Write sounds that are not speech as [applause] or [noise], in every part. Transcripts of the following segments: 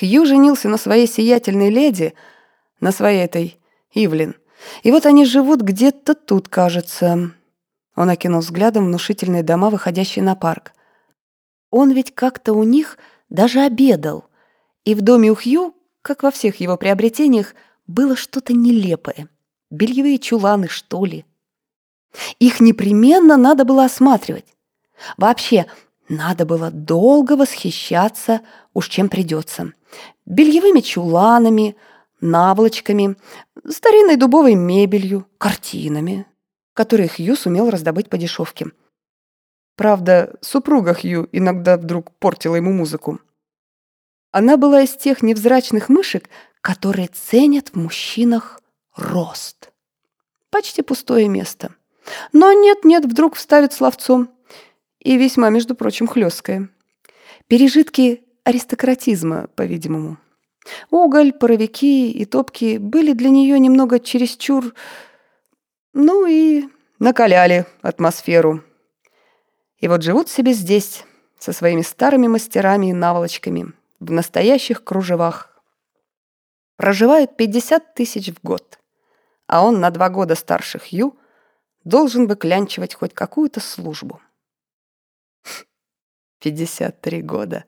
Хью женился на своей сиятельной леди, на своей этой Ивлин. И вот они живут где-то тут, кажется. Он окинул взглядом внушительные дома, выходящие на парк. Он ведь как-то у них даже обедал. И в доме у Хью, как во всех его приобретениях, было что-то нелепое. Бельевые чуланы, что ли. Их непременно надо было осматривать. Вообще, надо было долго восхищаться, уж чем придется. Бельевыми чуланами, наволочками, старинной дубовой мебелью, картинами, которые Хью сумел раздобыть по дешевке. Правда, супруга Хью иногда вдруг портила ему музыку. Она была из тех невзрачных мышек, которые ценят в мужчинах рост. Почти пустое место. Но нет-нет, вдруг вставит словцом. И весьма, между прочим, хлесткое. Пережитки аристократизма, по-видимому. Уголь, паровики и топки были для нее немного чересчур... Ну и накаляли атмосферу. И вот живут себе здесь, со своими старыми мастерами и наволочками, в настоящих кружевах. Проживают 50 тысяч в год, а он на два года старше Хью должен выклянчивать хоть какую-то службу. [laughs] 53 года.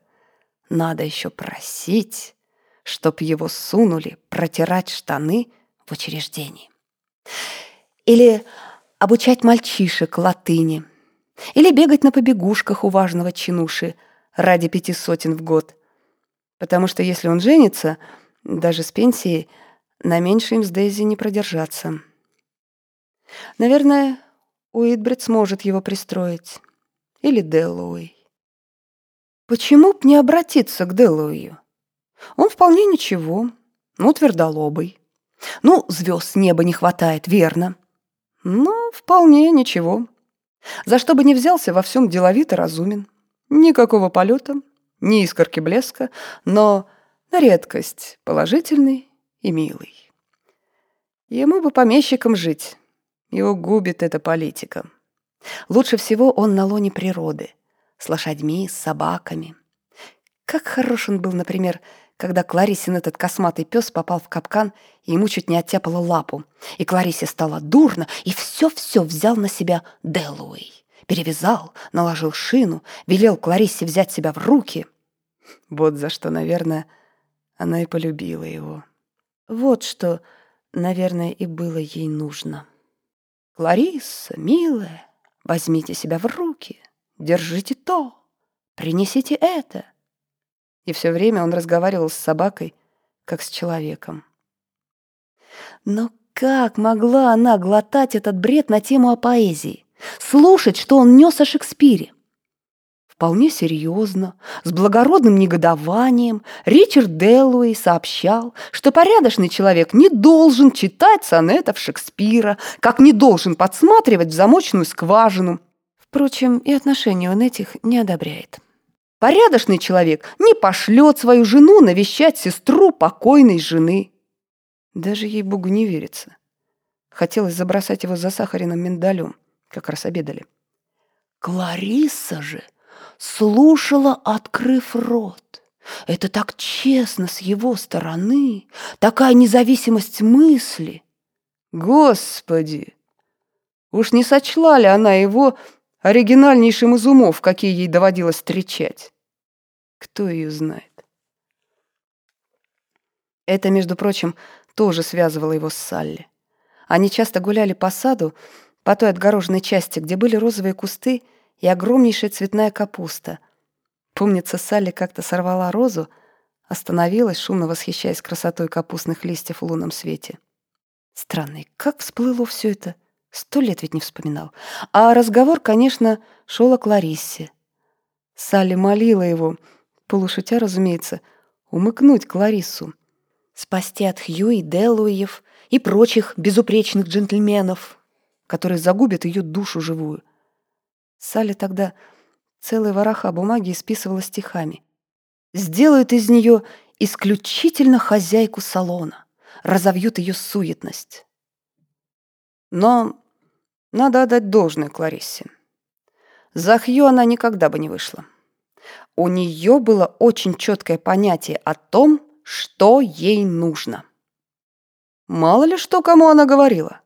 Надо еще просить, чтоб его сунули протирать штаны в учреждении. Или обучать мальчишек латыни. Или бегать на побегушках у важного чинуши ради пяти сотен в год. Потому что если он женится, даже с пенсией, на меньшей с Дейзи не продержаться. Наверное, Уитбрид сможет его пристроить. Или Деллоуэй. Почему б не обратиться к Деллоуэю? Он вполне ничего, ну, твердолобый. Ну, звезд с неба не хватает, верно. Но вполне ничего. За что бы ни взялся, во всем деловито разумен. Никакого полета, ни искорки блеска, но на редкость положительный и милый. Ему бы помещиком жить. Его губит эта политика. Лучше всего он на лоне природы, с лошадьми, с собаками. Как хорош он был, например, когда Кларисин этот косматый пес попал в капкан, и ему чуть не оттяпало лапу. И Кларисе стало дурно, и все-все взял на себя Делуэй. Перевязал, наложил шину, велел Кларисе взять себя в руки. Вот за что, наверное, она и полюбила его. Вот что, наверное, и было ей нужно. «Клариса, милая, возьмите себя в руки, держите то, принесите это». И все время он разговаривал с собакой, как с человеком. Но как могла она глотать этот бред на тему о поэзии? Слушать, что он нес о Шекспире? Вполне серьезно, с благородным негодованием, Ричард Делуэй сообщал, что порядочный человек не должен читать сонетов Шекспира, как не должен подсматривать в замочную скважину. Впрочем, и отношений он этих не одобряет. Порядочный человек не пошлет свою жену навещать сестру покойной жены. Даже ей-богу не верится. Хотелось забросать его за сахариным миндалем. Как раз обедали. Клариса же слушала, открыв рот. Это так честно с его стороны, такая независимость мысли. Господи! Уж не сочла ли она его оригинальнейшим из умов, какие ей доводилось встречать? Кто ее знает? Это, между прочим, тоже связывало его с Салли. Они часто гуляли по саду, по той отгороженной части, где были розовые кусты и огромнейшая цветная капуста. Помнится, Салли как-то сорвала розу, остановилась, шумно восхищаясь красотой капустных листьев в лунном свете. Странно, как всплыло все это? Сто лет ведь не вспоминал. А разговор, конечно, шел о Клариссе. Салли молила его, полушутя, разумеется, умыкнуть Клариссу, спасти от Хью и Делуев и прочих безупречных джентльменов, которые загубят ее душу живую. Салли тогда целые вороха бумаги исписывала стихами. Сделают из нее исключительно хозяйку салона, разовьют ее суетность. Но надо отдать должное Клариссе. За Хью она никогда бы не вышла. У нее было очень четкое понятие о том, что ей нужно. Мало ли что кому она говорила.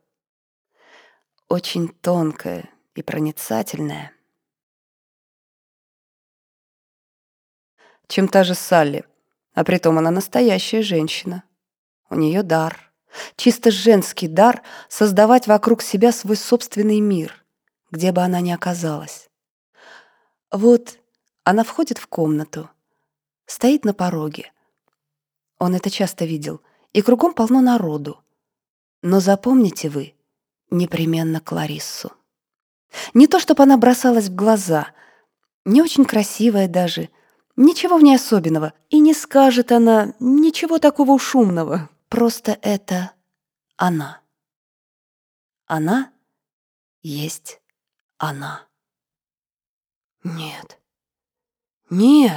Очень тонкая и проницательная. Чем та же Салли, а притом она настоящая женщина. У нее дар, чисто женский дар создавать вокруг себя свой собственный мир, где бы она ни оказалась. Вот она входит в комнату, стоит на пороге. Он это часто видел, и кругом полно народу. Но запомните вы непременно Клариссу. Не то, чтобы она бросалась в глаза, не очень красивая даже, ничего в ней особенного, и не скажет она ничего такого шумного. Просто это она. Она есть она. Нет, нет,